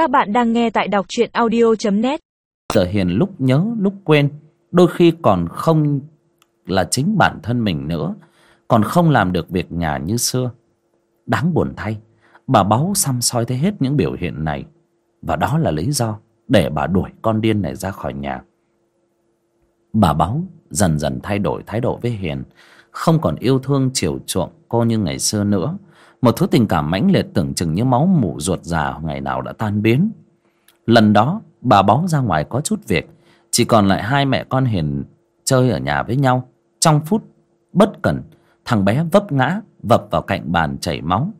Các bạn đang nghe tại đọc truyện audio.net Sở Hiền lúc nhớ, lúc quên, Đôi khi còn không là chính bản thân mình nữa, Còn không làm được việc nhà như xưa. Đáng buồn thay, Bà Báu xăm soi thấy hết những biểu hiện này, Và đó là lý do Để bà đuổi con điên này ra khỏi nhà. Bà Báu dần dần thay đổi thái độ với Hiền, Không còn yêu thương chiều chuộng cô như ngày xưa nữa một thứ tình cảm mãnh liệt tưởng chừng như máu mủ ruột già ngày nào đã tan biến. Lần đó, bà bóng ra ngoài có chút việc, chỉ còn lại hai mẹ con hiền chơi ở nhà với nhau. Trong phút bất cẩn, thằng bé vấp ngã, vập vào cạnh bàn chảy máu.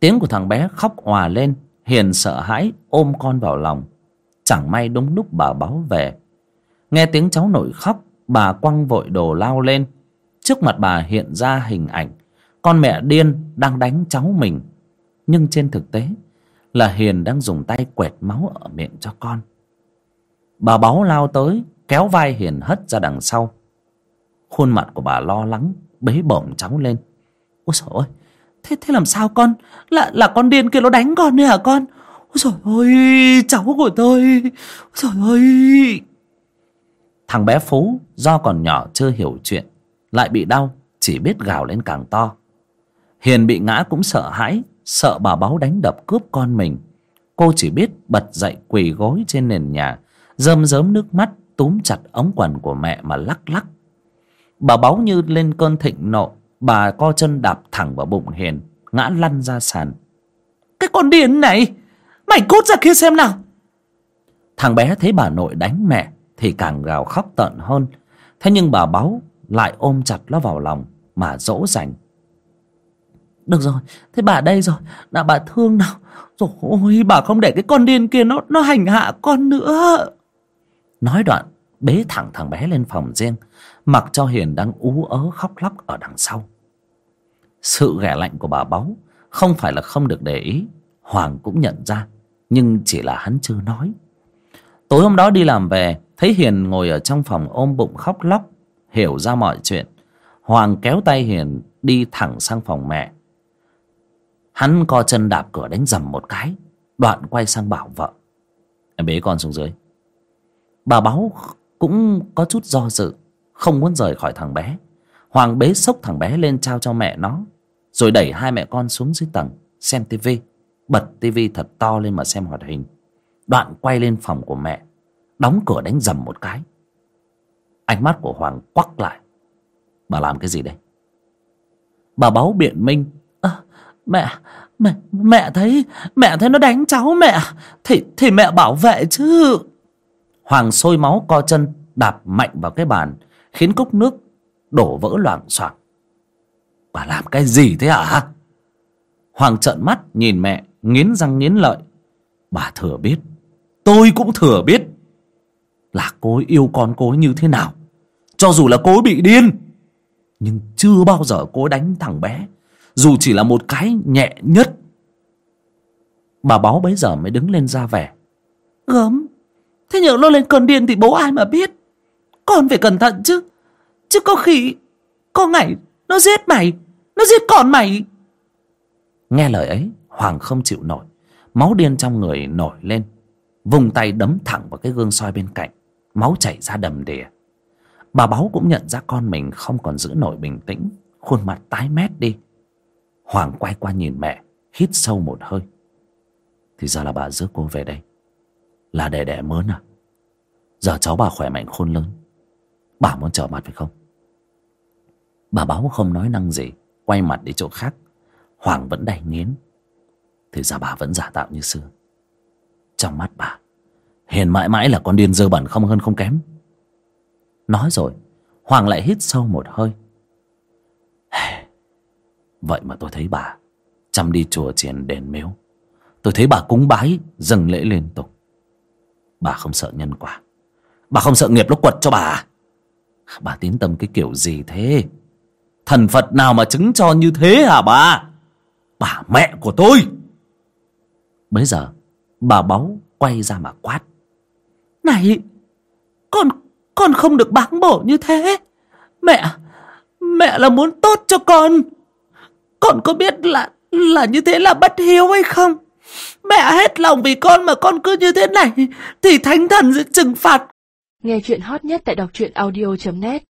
Tiếng của thằng bé khóc òa lên, hiền sợ hãi ôm con vào lòng. Chẳng may đúng lúc bà báo về. Nghe tiếng cháu nội khóc, bà quăng vội đồ lao lên. Trước mặt bà hiện ra hình ảnh con mẹ điên đang đánh cháu mình. Nhưng trên thực tế là hiền đang dùng tay quẹt máu ở miệng cho con. Bà báu lao tới, kéo vai hiền hất ra đằng sau. Khuôn mặt của bà lo lắng, bế bổng cháu lên. Ôi trời ơi, thế thế làm sao con? Là là con điên kia nó đánh con đấy hả con? Ôi trời ơi, cháu của tôi. Ôi trời ơi. Thằng bé phú do còn nhỏ chưa hiểu chuyện, lại bị đau, chỉ biết gào lên càng to hiền bị ngã cũng sợ hãi, sợ bà báu đánh đập cướp con mình. Cô chỉ biết bật dậy quỳ gối trên nền nhà, rơm rớm nước mắt, túm chặt ống quần của mẹ mà lắc lắc. Bà báu như lên cơn thịnh nộ, bà co chân đạp thẳng vào bụng hiền, ngã lăn ra sàn. Cái con điên này! Mày cút ra kia xem nào! Thằng bé thấy bà nội đánh mẹ thì càng gào khóc tợn hơn. Thế nhưng bà báu lại ôm chặt nó vào lòng mà dỗ dành được rồi, thế bà đây rồi, là bà thương nào. Rồi ôi, bà không để cái con điên kia nó nó hành hạ con nữa. Nói đoạn, bế thẳng thằng bé lên phòng riêng, mặc cho Hiền đang ú ớ khóc lóc ở đằng sau. Sự ghẻ lạnh của bà Báu không phải là không được để ý, Hoàng cũng nhận ra, nhưng chỉ là hắn chưa nói. Tối hôm đó đi làm về, thấy Hiền ngồi ở trong phòng ôm bụng khóc lóc, hiểu ra mọi chuyện. Hoàng kéo tay Hiền đi thẳng sang phòng mẹ Hắn co chân đạp cửa đánh dầm một cái, Đoạn quay sang bảo vợ. Em bế con xuống dưới. Bà báo cũng có chút do dự, Không muốn rời khỏi thằng bé. Hoàng bế sốc thằng bé lên trao cho mẹ nó, Rồi đẩy hai mẹ con xuống dưới tầng, Xem tivi Bật tivi thật to lên mà xem hoạt hình. Đoạn quay lên phòng của mẹ, Đóng cửa đánh dầm một cái. Ánh mắt của Hoàng quắc lại. Bà làm cái gì đây? Bà báo biện minh Mẹ, mẹ, mẹ thấy, mẹ thấy nó đánh cháu mẹ, thì, thì mẹ bảo vệ chứ. Hoàng sôi máu co chân, đạp mạnh vào cái bàn, khiến cốc nước đổ vỡ loảng xoảng. Bà làm cái gì thế hả? Hoàng trợn mắt nhìn mẹ, nghiến răng nghiến lợi. Bà thừa biết, tôi cũng thừa biết là cô ấy yêu con cô ấy như thế nào. Cho dù là cô ấy bị điên, nhưng chưa bao giờ cô ấy đánh thằng bé dù chỉ là một cái nhẹ nhất. Bà báo bấy giờ mới đứng lên ra vẻ. Gớm, thế nhỡ nó lên cơn điên thì bố ai mà biết? Con phải cẩn thận chứ. Chứ có khi, có ngày nó giết mày, nó giết con mày. Nghe lời ấy, hoàng không chịu nổi. Máu điên trong người nổi lên. Vùng tay đấm thẳng vào cái gương soi bên cạnh. Máu chảy ra đầm đìa. Bà báu cũng nhận ra con mình không còn giữ nổi bình tĩnh. Khuôn mặt tái mét đi. Hoàng quay qua nhìn mẹ, Hít sâu một hơi. Thì ra là bà rước cô về đây. Là để đẻ mớn à? Giờ cháu bà khỏe mạnh khôn lớn. Bà muốn trở mặt phải không? Bà báo không nói năng gì, Quay mặt đi chỗ khác. Hoàng vẫn đầy nghiến. Thì ra bà vẫn giả tạo như xưa. Trong mắt bà Hiền mãi mãi là con điên dơ bẩn không hơn không kém. Nói rồi, Hoàng lại hít sâu một hơi. Vậy mà tôi thấy bà Chăm đi chùa chiền đền miếu. Tôi thấy bà cúng bái, dâng lễ liên tục. Bà không sợ nhân quả. Bà không sợ nghiệp nó quật cho bà. Bà tín tâm cái kiểu gì thế? Thần Phật nào mà chứng cho như thế hả bà? Bà mẹ của tôi. Bây giờ, Bà báu quay ra mà quát. Này, Con Con không được báng bổ như thế. Mẹ Mẹ là muốn tốt cho con con có biết là là như thế là bất hiếu hay không? Mẹ hết lòng vì con mà con cứ như thế này Thì thánh thần sẽ trừng phạt. Nghe chuyện hot nhất tại đọc truyện audio.net